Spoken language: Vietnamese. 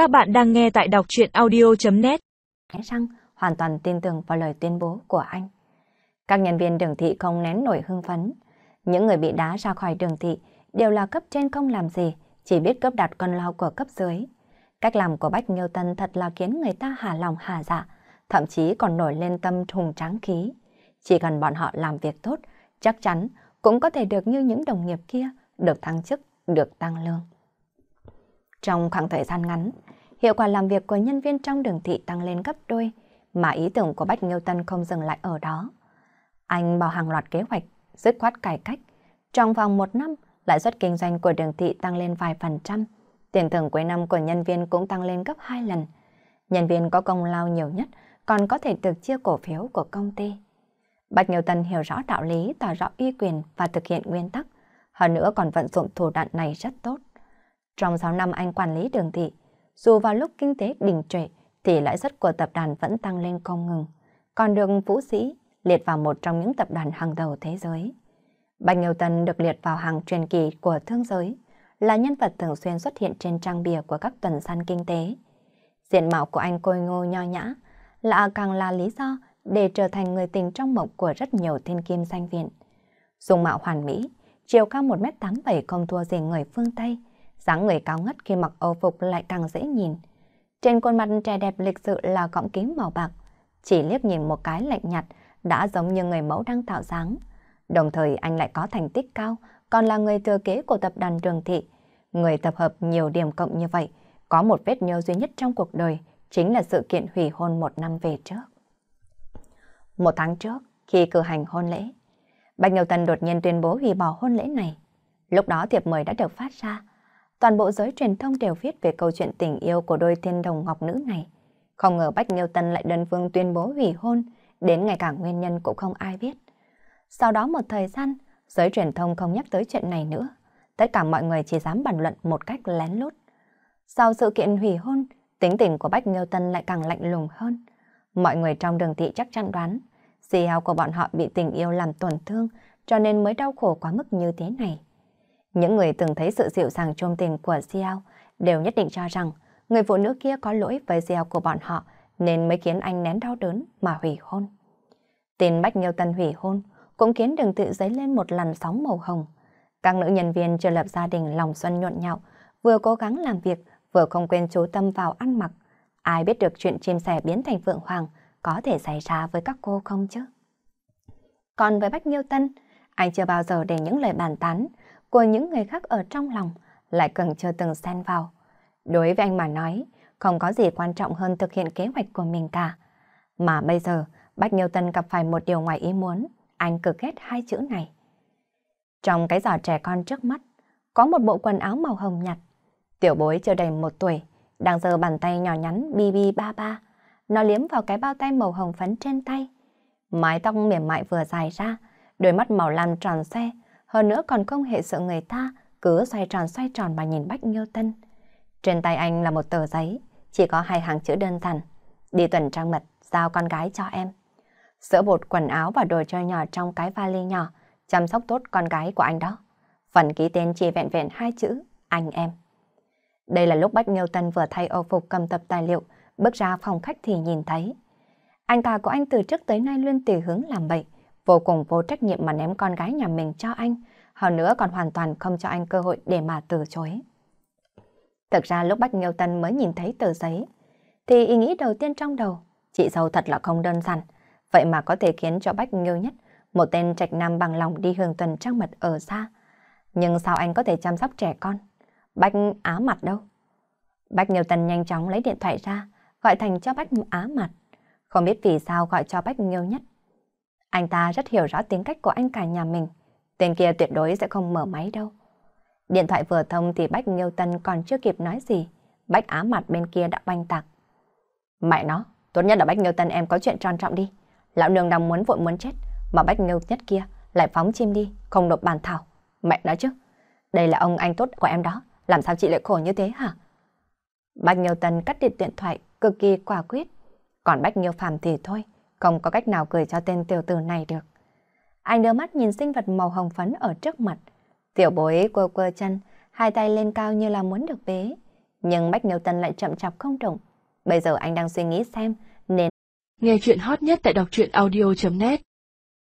Các bạn đang nghe tại đọc chuyện audio.net Răng hoàn toàn tin tưởng vào lời tuyên bố của anh. Các nhân viên đường thị không nén nổi hưng phấn. Những người bị đá ra khỏi đường thị đều là cấp trên không làm gì, chỉ biết cấp đặt con lao của cấp dưới. Cách làm của Bách Nghiêu Tân thật là khiến người ta hà lòng hà dạ, thậm chí còn nổi lên tâm thùng tráng khí. Chỉ cần bọn họ làm việc tốt, chắc chắn cũng có thể được như những đồng nghiệp kia, được thăng chức, được tăng lương. Trong khoảng thời gian ngắn, hiệu quả làm việc của nhân viên trong đường thị tăng lên gấp đôi, mà ý tưởng của Bách Nghiêu Tân không dừng lại ở đó. Anh bảo hàng loạt kế hoạch, dứt khoát cải cách. Trong vòng một năm, lãi suất kinh doanh của đường thị tăng lên vài phần trăm. Tiền thưởng cuối năm của nhân viên cũng tăng lên gấp hai lần. Nhân viên có công lao nhiều nhất còn có thể được chia cổ phiếu của công ty. Bạch Nhiều Tân hiểu rõ đạo lý, tỏ rõ uy quyền và thực hiện nguyên tắc. Hơn nữa còn vận dụng thủ đoạn này rất tốt. Trong 6 năm anh quản lý đường thị, dù vào lúc kinh tế đình trệ thì lãi suất của tập đoàn vẫn tăng lên không ngừng. Còn đường Vũ Sĩ liệt vào một trong những tập đoàn hàng đầu thế giới. Bạch Nghiêu Tân được liệt vào hàng truyền kỳ của thương giới, là nhân vật thường xuyên xuất hiện trên trang bìa của các tuần săn kinh tế. Diện mạo của anh côi ngô nho nhã, là càng là lý do để trở thành người tình trong mộng của rất nhiều thiên kim danh viện. Dùng mạo hoàn mỹ, chiều cao 1m87 không thua gì người phương Tây, dáng người cao ngất khi mặc âu phục lại càng dễ nhìn. Trên khuôn mặt trẻ đẹp lịch sự là cọng kính màu bạc, chỉ liếc nhìn một cái lạnh nhạt đã giống như người mẫu đang tạo dáng. Đồng thời anh lại có thành tích cao, còn là người thừa kế của tập đoàn trường Thị. Người tập hợp nhiều điểm cộng như vậy, có một vết nhơ duy nhất trong cuộc đời, chính là sự kiện hủy hôn một năm về trước. Một tháng trước, khi cử hành hôn lễ, Bạch Nhiều Tần đột nhiên tuyên bố hủy bỏ hôn lễ này. Lúc đó thiệp mời đã được phát ra. Toàn bộ giới truyền thông đều viết về câu chuyện tình yêu của đôi thiên đồng ngọc nữ này. Không ngờ Bách Nghiêu Tân lại đơn phương tuyên bố hủy hôn, đến ngày cả nguyên nhân cũng không ai biết. Sau đó một thời gian, giới truyền thông không nhắc tới chuyện này nữa. Tất cả mọi người chỉ dám bàn luận một cách lén lút. Sau sự kiện hủy hôn, tính tình của Bách Nghiêu Tân lại càng lạnh lùng hơn. Mọi người trong đường thị chắc chắn đoán, CEO của bọn họ bị tình yêu làm tổn thương, cho nên mới đau khổ quá mức như thế này. Những người từng thấy sự dịu dàng trôm tình của Xiao đều nhất định cho rằng người phụ nữ kia có lỗi với Xiao của bọn họ nên mới khiến anh nén đau đớn mà hủy hôn. Tin Bách Nghiêu Tân hủy hôn cũng khiến đường tự dấy lên một làn sóng màu hồng. Các nữ nhân viên chưa lập gia đình lòng xuân nhộn nhạo, vừa cố gắng làm việc, vừa không quên chú tâm vào ăn mặc. Ai biết được chuyện chim sẻ biến thành phượng hoàng có thể xảy ra với các cô không chứ? Còn với Bách Nghiêu Tân, anh chưa bao giờ để những lời bàn tán của những người khác ở trong lòng lại cần chưa từng xen vào. Đối với anh mà nói, không có gì quan trọng hơn thực hiện kế hoạch của mình cả. Mà bây giờ, Bách Nhiêu Tân gặp phải một điều ngoài ý muốn, anh cực ghét hai chữ này. Trong cái giỏ trẻ con trước mắt, có một bộ quần áo màu hồng nhạt. Tiểu bối chưa đầy một tuổi, đang giơ bàn tay nhỏ nhắn BB ba ba. Nó liếm vào cái bao tay màu hồng phấn trên tay. Mái tóc mềm mại vừa dài ra, đôi mắt màu lam tròn xe, hơn nữa còn không hề sợ người ta cứ xoay tròn xoay tròn mà nhìn Bách Nghiêu Tân. Trên tay anh là một tờ giấy, chỉ có hai hàng chữ đơn giản. Đi tuần trang mật, giao con gái cho em. Sữa bột, quần áo và đồ chơi nhỏ trong cái vali nhỏ, chăm sóc tốt con gái của anh đó. Phần ký tên chỉ vẹn vẹn hai chữ, anh em. Đây là lúc Bách Nghiêu Tân vừa thay ô phục cầm tập tài liệu, bước ra phòng khách thì nhìn thấy. Anh ta của anh từ trước tới nay luôn tùy hướng làm bậy, vô cùng vô trách nhiệm mà ném con gái nhà mình cho anh, hơn nữa còn hoàn toàn không cho anh cơ hội để mà từ chối. Thực ra lúc Bách Nghiêu Tân mới nhìn thấy tờ giấy, thì ý nghĩ đầu tiên trong đầu, chị giàu thật là không đơn giản, vậy mà có thể khiến cho Bách Nghiêu nhất, một tên trạch nam bằng lòng đi hưởng tuần trăng mật ở xa. Nhưng sao anh có thể chăm sóc trẻ con? Bách Á Mặt đâu? Bách Nghiêu Tân nhanh chóng lấy điện thoại ra, gọi thành cho Bách Á Mặt. Không biết vì sao gọi cho Bách Nghiêu nhất. Anh ta rất hiểu rõ tính cách của anh cả nhà mình. Tên kia tuyệt đối sẽ không mở máy đâu. Điện thoại vừa thông thì Bách Nghiêu Tân còn chưa kịp nói gì. Bách Á Mặt bên kia đã banh tạc. Mẹ nó, tốt nhất là Bách Nghiêu Tân em có chuyện tròn trọng đi. Lão nương đang muốn vội muốn chết, mà Bách Nghiêu nhất kia lại phóng chim đi, không nộp bàn thảo. Mẹ nói chứ, đây là ông anh tốt của em đó, làm sao chị lại khổ như thế hả? Bách Nghiêu Tân cắt điện điện thoại, cực kỳ quả quyết. Còn Bách Nghiêu Phàm thì thôi, không có cách nào cười cho tên tiểu tử này được. Anh đưa mắt nhìn sinh vật màu hồng phấn ở trước mặt. Tiểu bối quơ quơ chân, hai tay lên cao như là muốn được bế. Nhưng Bách Nghiêu Tân lại chậm chạp không động. Bây giờ anh đang suy nghĩ xem nên... Nghe chuyện hot nhất tại đọc truyện audio.net